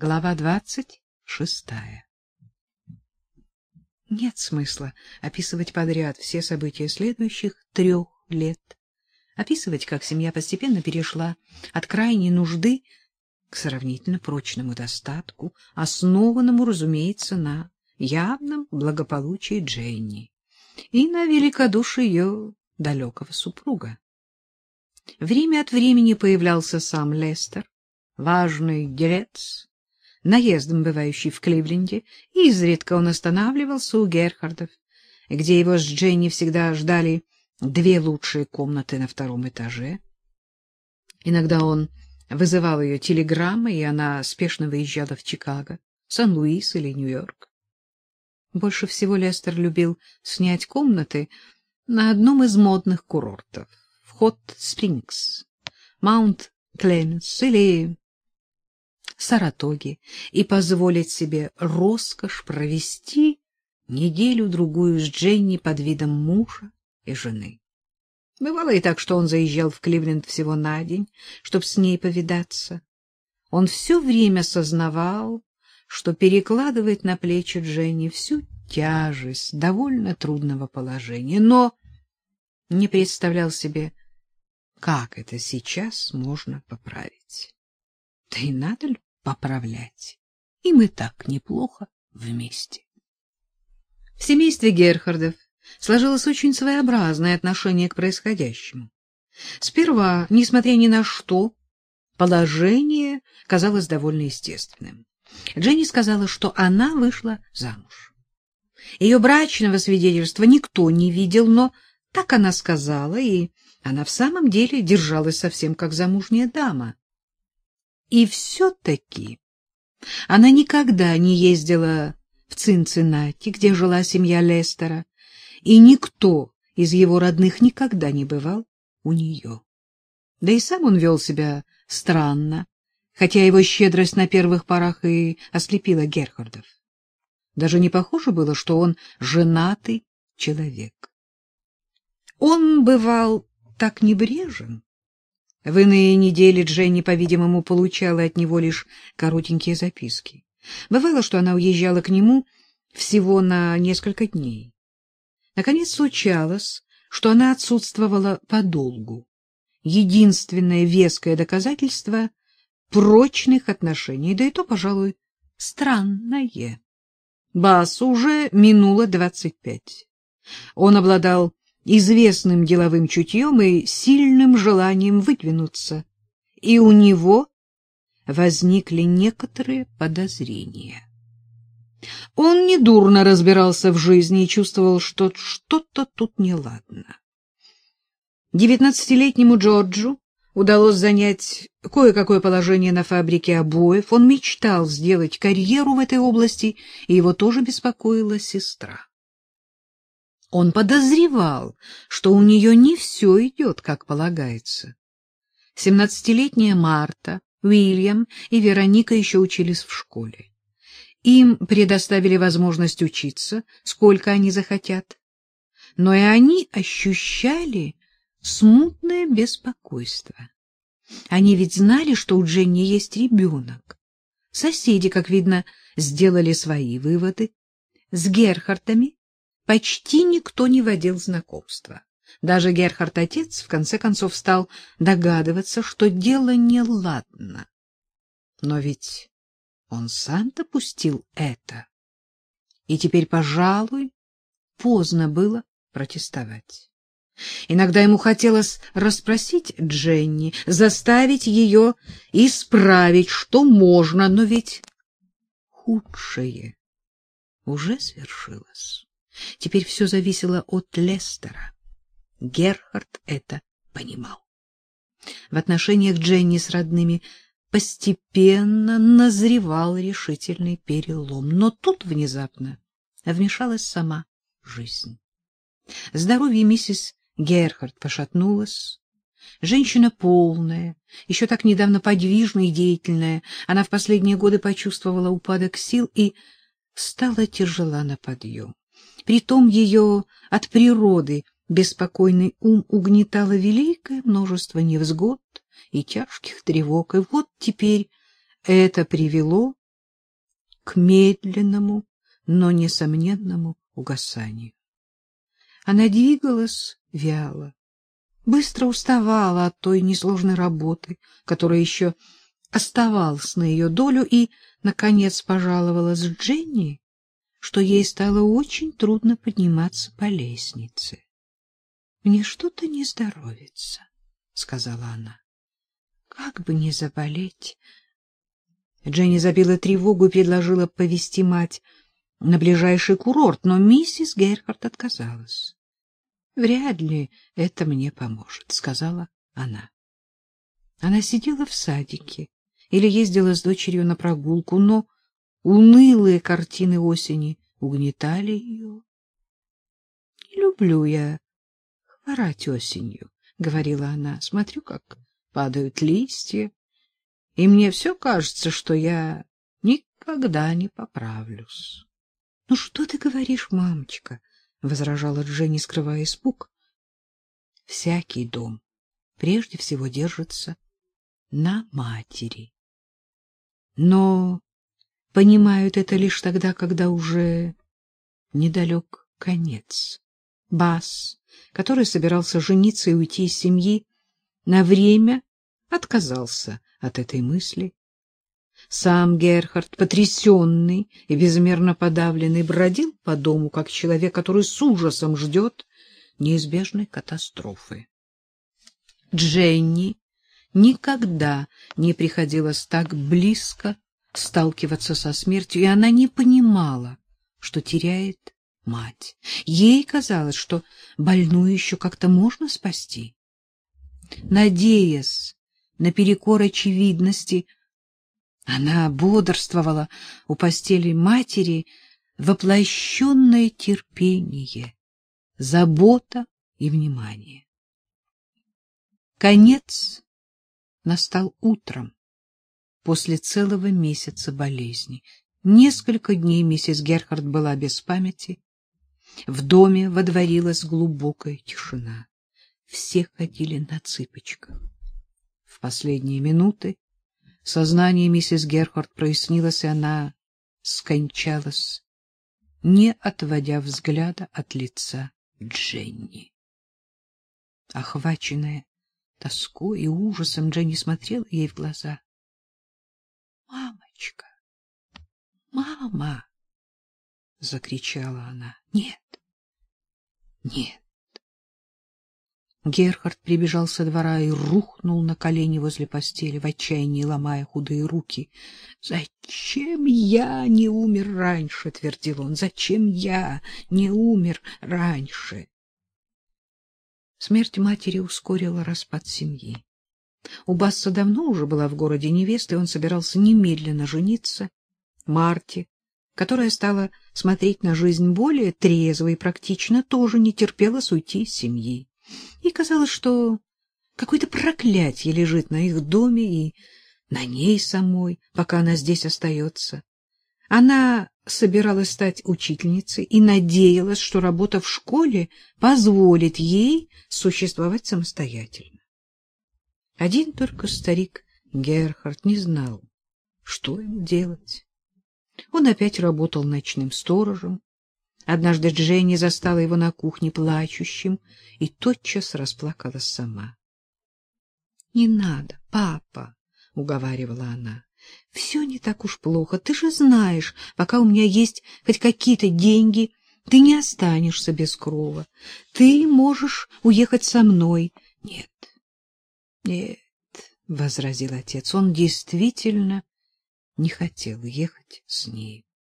Глава двадцать шестая. Нет смысла описывать подряд все события следующих трех лет. Описывать, как семья постепенно перешла от крайней нужды к сравнительно прочному достатку, основанному, разумеется, на явном благополучии Дженни и на великодушии ее далекого супруга. Время от времени появлялся сам Лестер, важный делец, наездом бывающий в Кливленде, и изредка он останавливался у Герхардов, где его с Дженни всегда ждали две лучшие комнаты на втором этаже. Иногда он вызывал ее телеграммой, и она спешно выезжала в Чикаго, Сан-Луис или Нью-Йорк. Больше всего Лестер любил снять комнаты на одном из модных курортов — в Хот-Спрингс, Маунт-Клеменс или Саратоге и позволить себе роскошь провести неделю-другую с Дженни под видом мужа и жены. Бывало и так, что он заезжал в Кливленд всего на день, чтобы с ней повидаться. Он все время сознавал, что перекладывает на плечи Дженни всю тяжесть довольно трудного положения, но не представлял себе, как это сейчас можно поправить. Да и надо ли поправлять. И мы так неплохо вместе. В семействе Герхардов сложилось очень своеобразное отношение к происходящему. Сперва, несмотря ни на что, положение казалось довольно естественным. Дженни сказала, что она вышла замуж. Ее брачного свидетельства никто не видел, но так она сказала, и она в самом деле держалась совсем как замужняя дама. И все-таки она никогда не ездила в Цинциннати, где жила семья Лестера, и никто из его родных никогда не бывал у нее. Да и сам он вел себя странно, хотя его щедрость на первых порах и ослепила Герхардов. Даже не похоже было, что он женатый человек. Он бывал так небрежен, в иные недели Дженни, по-видимому, получала от него лишь коротенькие записки. Бывало, что она уезжала к нему всего на несколько дней. Наконец случалось, что она отсутствовала подолгу. Единственное веское доказательство прочных отношений, да и то, пожалуй, странное. Басу уже минуло двадцать пять. Он обладал известным деловым чутьем и сильным желанием выдвинуться, и у него возникли некоторые подозрения. Он недурно разбирался в жизни и чувствовал, что что-то тут неладно. Девятнадцатилетнему Джорджу удалось занять кое-какое положение на фабрике обоев. Он мечтал сделать карьеру в этой области, и его тоже беспокоила сестра. Он подозревал, что у нее не все идет, как полагается. Семнадцатилетняя Марта, Уильям и Вероника еще учились в школе. Им предоставили возможность учиться, сколько они захотят. Но и они ощущали смутное беспокойство. Они ведь знали, что у Дженни есть ребенок. Соседи, как видно, сделали свои выводы. С Герхартами почти никто не водил знакомства. Даже Герхард отец в конце концов стал догадываться, что дело неладно. Но ведь он сам допустил это. И теперь, пожалуй, поздно было протестовать. Иногда ему хотелось расспросить Дженни, заставить ее исправить, что можно, но ведь худшее уже свершилось. Теперь все зависело от Лестера. Герхард это понимал. В отношениях Дженни с родными постепенно назревал решительный перелом, но тут внезапно вмешалась сама жизнь. Здоровье миссис Герхард пошатнулось. Женщина полная, еще так недавно подвижная и деятельная, она в последние годы почувствовала упадок сил и стала тяжела на подъем. Притом ее от природы беспокойный ум угнетало великое множество невзгод и тяжких тревог, и вот теперь это привело к медленному, но несомненному угасанию. Она двигалась вяло, быстро уставала от той несложной работы, которая еще оставалась на ее долю, и, наконец, пожаловалась Дженни, что ей стало очень трудно подниматься по лестнице. — Мне что-то не здоровится, — сказала она. — Как бы не заболеть. Дженни забила тревогу и предложила повести мать на ближайший курорт, но миссис Герхард отказалась. — Вряд ли это мне поможет, — сказала она. Она сидела в садике или ездила с дочерью на прогулку, но унылые картины осени угнетали ее. — Не люблю я хворать осенью, — говорила она. — Смотрю, как падают листья, и мне все кажется, что я никогда не поправлюсь. — Ну что ты говоришь, мамочка? — возражала Дженни, скрывая испуг. — Всякий дом прежде всего держится на матери. Но понимают это лишь тогда, когда уже недалек конец. Бас, который собирался жениться и уйти из семьи, на время отказался от этой мысли. Сам Герхард, потрясенный и безмерно подавленный, бродил по дому, как человек, который с ужасом ждет неизбежной катастрофы. Дженни никогда не приходилось так близко сталкиваться со смертью, и она не понимала, что теряет мать. Ей казалось, что больную еще как-то можно спасти. Надеясь наперекор очевидности, она бодрствовала у постели матери, воплощенное терпение, забота и внимание. Конец настал утром, после целого месяца болезни. Несколько дней миссис Герхард была без памяти. В доме водворилась глубокая тишина. Все ходили на цыпочках. В последние минуты Сознание миссис Герхард прояснилось, и она скончалась, не отводя взгляда от лица Дженни. Охваченная тоской и ужасом, Дженни смотрела ей в глаза. — Мамочка! Мама! — закричала она. — Нет! Нет! Герхард прибежал со двора и рухнул на колени возле постели, в отчаянии ломая худые руки. «Зачем я не умер раньше?» — твердил он. «Зачем я не умер раньше?» Смерть матери ускорила распад семьи. У Басса давно уже была в городе невеста, и он собирался немедленно жениться. Марти, которая стала смотреть на жизнь более трезво и практично, тоже не терпела уйти из семьи. И казалось, что какое-то проклятие лежит на их доме и на ней самой, пока она здесь остается. Она собиралась стать учительницей и надеялась, что работа в школе позволит ей существовать самостоятельно. Один только старик Герхард не знал, что ему делать. Он опять работал ночным сторожем, Однажды Дженни застала его на кухне плачущим и тотчас расплакалась сама. — Не надо, папа, — уговаривала она. — Все не так уж плохо. Ты же знаешь, пока у меня есть хоть какие-то деньги, ты не останешься без крова. Ты можешь уехать со мной. — Нет, нет, — возразил отец. Он действительно не хотел ехать с ней.